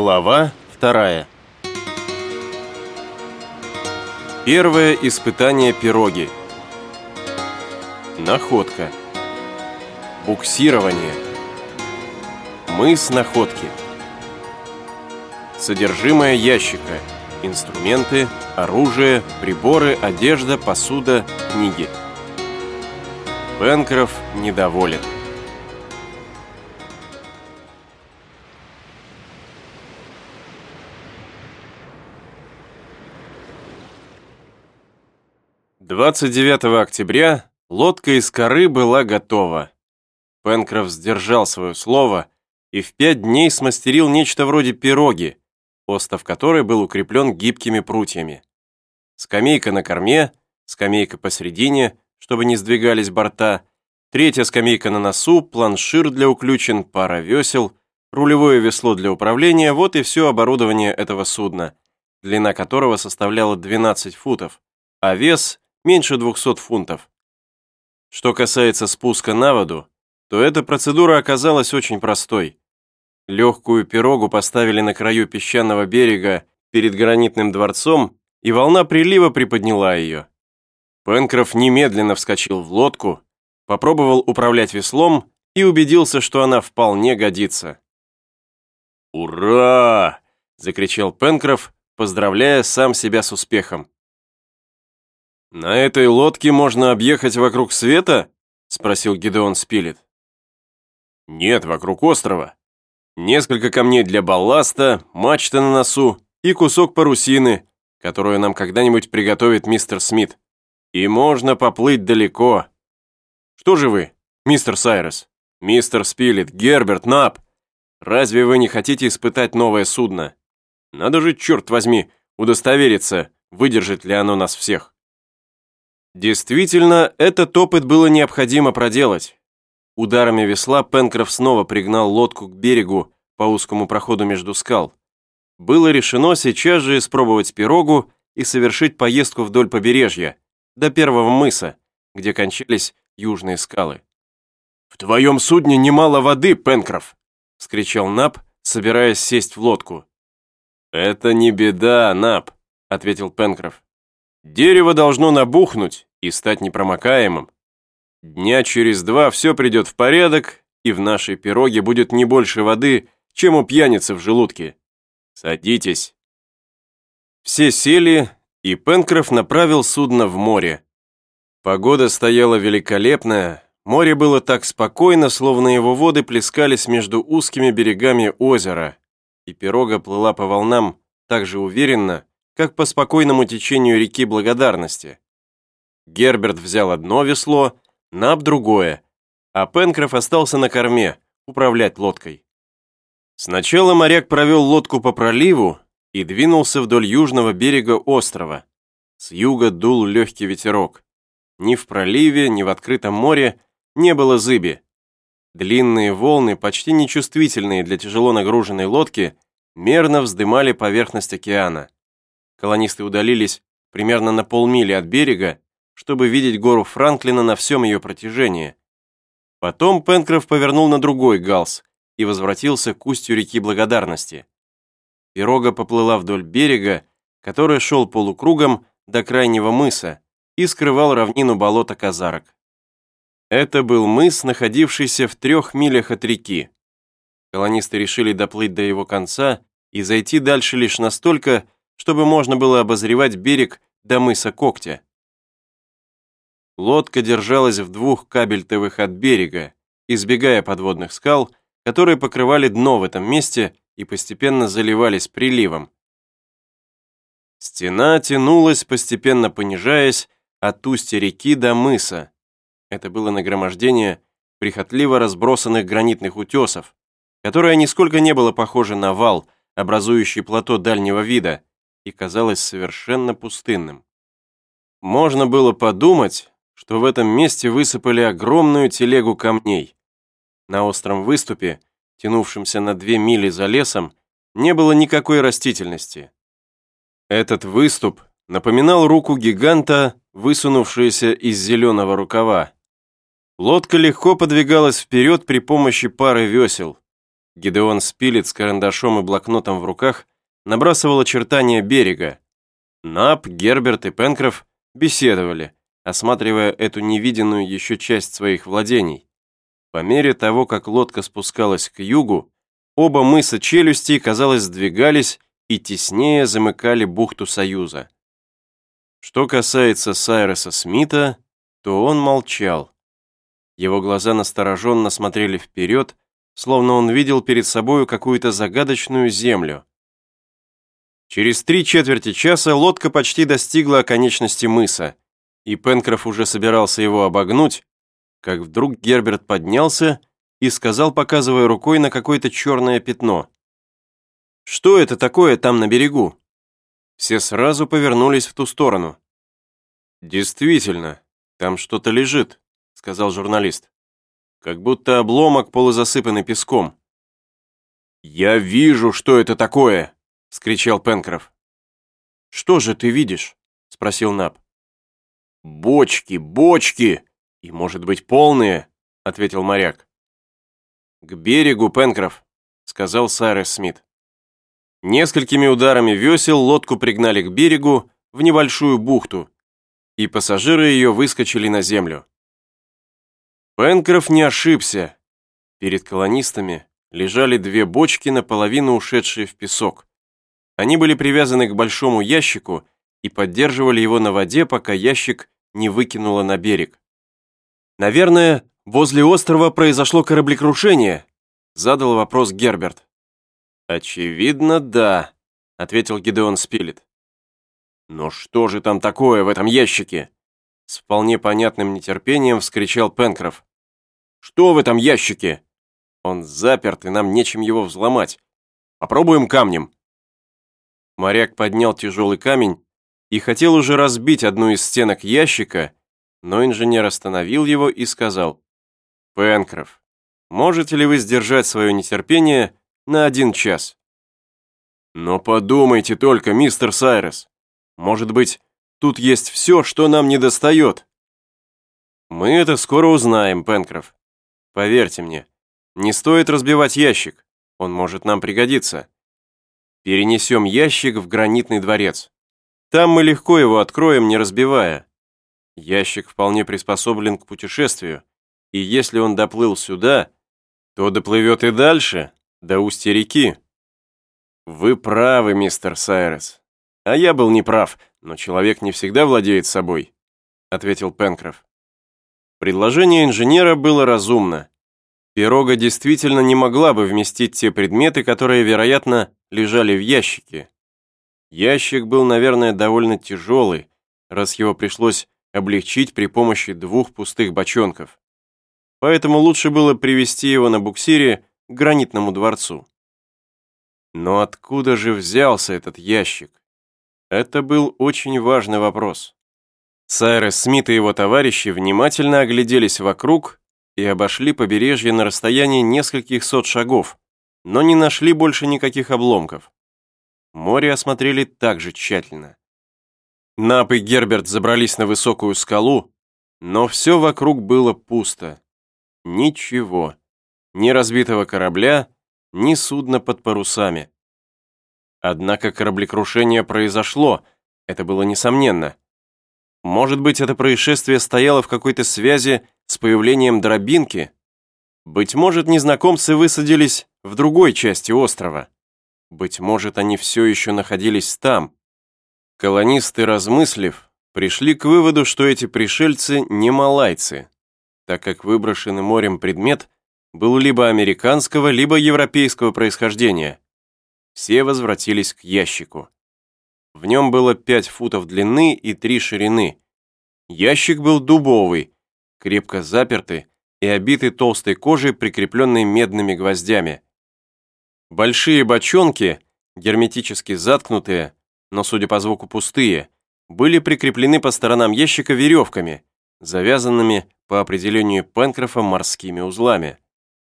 Глава вторая. Первое испытание пироги. Находка. Буксирование. Мыс находки. Содержимое ящика. Инструменты, оружие, приборы, одежда, посуда, книги. Пенкроф недоволен. Двадцать девятого октября лодка из коры была готова. Пенкроф сдержал свое слово и в пять дней смастерил нечто вроде пироги, остов которой был укреплен гибкими прутьями. Скамейка на корме, скамейка посередине, чтобы не сдвигались борта, третья скамейка на носу, планшир для уключен, пара весел, рулевое весло для управления, вот и все оборудование этого судна, длина которого составляла 12 футов, а вес меньше 200 фунтов. Что касается спуска на воду, то эта процедура оказалась очень простой. Легкую пирогу поставили на краю песчаного берега перед гранитным дворцом, и волна прилива приподняла ее. Пенкроф немедленно вскочил в лодку, попробовал управлять веслом и убедился, что она вполне годится. «Ура!» – закричал Пенкроф, поздравляя сам себя с успехом. «На этой лодке можно объехать вокруг света?» – спросил Гидеон Спилет. «Нет, вокруг острова. Несколько камней для балласта, мачта на носу и кусок парусины, которую нам когда-нибудь приготовит мистер Смит. И можно поплыть далеко. Что же вы, мистер Сайрес, мистер Спилет, Герберт, Нап? Разве вы не хотите испытать новое судно? Надо же, черт возьми, удостовериться, выдержит ли оно нас всех». Действительно, этот опыт было необходимо проделать. Ударами весла Пенкроф снова пригнал лодку к берегу по узкому проходу между скал. Было решено сейчас же испробовать пирогу и совершить поездку вдоль побережья, до первого мыса, где кончались южные скалы. «В твоем судне немало воды, Пенкроф!» — вскричал Нап, собираясь сесть в лодку. «Это не беда, Нап», — ответил Пенкроф. «Дерево должно набухнуть, и стать непромокаемым. Дня через два все придет в порядок, и в нашей пироге будет не больше воды, чем у пьяницы в желудке. Садитесь. Все сели, и Пенкроф направил судно в море. Погода стояла великолепная, море было так спокойно, словно его воды плескались между узкими берегами озера, и пирога плыла по волнам так же уверенно, как по спокойному течению реки Благодарности. Герберт взял одно весло, Наб другое, а Пенкроф остался на корме, управлять лодкой. Сначала моряк провел лодку по проливу и двинулся вдоль южного берега острова. С юга дул легкий ветерок. Ни в проливе, ни в открытом море не было зыби. Длинные волны, почти нечувствительные для тяжело нагруженной лодки, мерно вздымали поверхность океана. Колонисты удалились примерно на полмили от берега чтобы видеть гору Франклина на всем ее протяжении. Потом Пенкроф повернул на другой галс и возвратился к устью реки Благодарности. Пирога поплыла вдоль берега, который шел полукругом до крайнего мыса и скрывал равнину болота Казарок. Это был мыс, находившийся в трех милях от реки. Колонисты решили доплыть до его конца и зайти дальше лишь настолько, чтобы можно было обозревать берег до мыса Когтя. Лодка держалась в двух кабельтовых от берега, избегая подводных скал, которые покрывали дно в этом месте и постепенно заливались приливом. Стена тянулась, постепенно понижаясь от устья реки до мыса. Это было нагромождение прихотливо разбросанных гранитных утесов, которое нисколько не было похоже на вал, образующий плато дальнего вида, и казалось совершенно пустынным. Можно было подумать, что в этом месте высыпали огромную телегу камней. На остром выступе, тянувшемся на две мили за лесом, не было никакой растительности. Этот выступ напоминал руку гиганта, высунувшуюся из зеленого рукава. Лодка легко подвигалась вперед при помощи пары весел. Гидеон Спилет с карандашом и блокнотом в руках набрасывал очертания берега. Нап, Герберт и Пенкроф беседовали, осматривая эту невиденную еще часть своих владений. По мере того, как лодка спускалась к югу, оба мыса челюсти, казалось, сдвигались и теснее замыкали бухту Союза. Что касается Сайреса Смита, то он молчал. Его глаза настороженно смотрели вперед, словно он видел перед собою какую-то загадочную землю. Через три четверти часа лодка почти достигла оконечности мыса, и Пенкроф уже собирался его обогнуть, как вдруг Герберт поднялся и сказал, показывая рукой на какое-то черное пятно. «Что это такое там на берегу?» Все сразу повернулись в ту сторону. «Действительно, там что-то лежит», — сказал журналист. «Как будто обломок, полузасыпанный песком». «Я вижу, что это такое!» — скричал Пенкроф. «Что же ты видишь?» — спросил Наб. «Бочки, бочки! И, может быть, полные!» — ответил моряк. «К берегу, Пенкроф!» — сказал Сайрес Смит. Несколькими ударами весел лодку пригнали к берегу в небольшую бухту, и пассажиры ее выскочили на землю. Пенкроф не ошибся. Перед колонистами лежали две бочки, наполовину ушедшие в песок. Они были привязаны к большому ящику и поддерживали его на воде, пока ящик не выкинуло на берег. «Наверное, возле острова произошло кораблекрушение?» задал вопрос Герберт. «Очевидно, да», ответил Гидеон Спилет. «Но что же там такое в этом ящике?» С вполне понятным нетерпением вскричал Пенкроф. «Что в этом ящике?» «Он заперт, и нам нечем его взломать. Попробуем камнем». Моряк поднял тяжелый камень и хотел уже разбить одну из стенок ящика, но инженер остановил его и сказал, «Пенкроф, можете ли вы сдержать свое нетерпение на один час?» «Но подумайте только, мистер Сайрес, может быть, тут есть все, что нам не достает. Мы это скоро узнаем, Пенкроф. Поверьте мне, не стоит разбивать ящик, он может нам пригодиться. Перенесем ящик в гранитный дворец. Там мы легко его откроем, не разбивая. Ящик вполне приспособлен к путешествию, и если он доплыл сюда, то доплывет и дальше, до устья реки. Вы правы, мистер Сайрес. «А я был неправ, но человек не всегда владеет собой», ответил Пенкроф. Предложение инженера было разумно. Пирога действительно не могла бы вместить те предметы, которые, вероятно, лежали в ящике. Ящик был, наверное, довольно тяжелый, раз его пришлось облегчить при помощи двух пустых бочонков. Поэтому лучше было привести его на буксире к гранитному дворцу. Но откуда же взялся этот ящик? Это был очень важный вопрос. Сайрес Смит и его товарищи внимательно огляделись вокруг и обошли побережье на расстоянии нескольких сот шагов, но не нашли больше никаких обломков. Море осмотрели также тщательно. Нап и Герберт забрались на высокую скалу, но все вокруг было пусто. Ничего. Ни разбитого корабля, ни судна под парусами. Однако кораблекрушение произошло, это было несомненно. Может быть, это происшествие стояло в какой-то связи с появлением дробинки? Быть может, незнакомцы высадились в другой части острова. Быть может, они все еще находились там. Колонисты, размыслив, пришли к выводу, что эти пришельцы не малайцы, так как выброшенный морем предмет был либо американского, либо европейского происхождения. Все возвратились к ящику. В нем было пять футов длины и три ширины. Ящик был дубовый, крепко запертый и обитый толстой кожей, прикрепленной медными гвоздями. Большие бочонки, герметически заткнутые, но, судя по звуку, пустые, были прикреплены по сторонам ящика веревками, завязанными по определению Пенкрофа морскими узлами.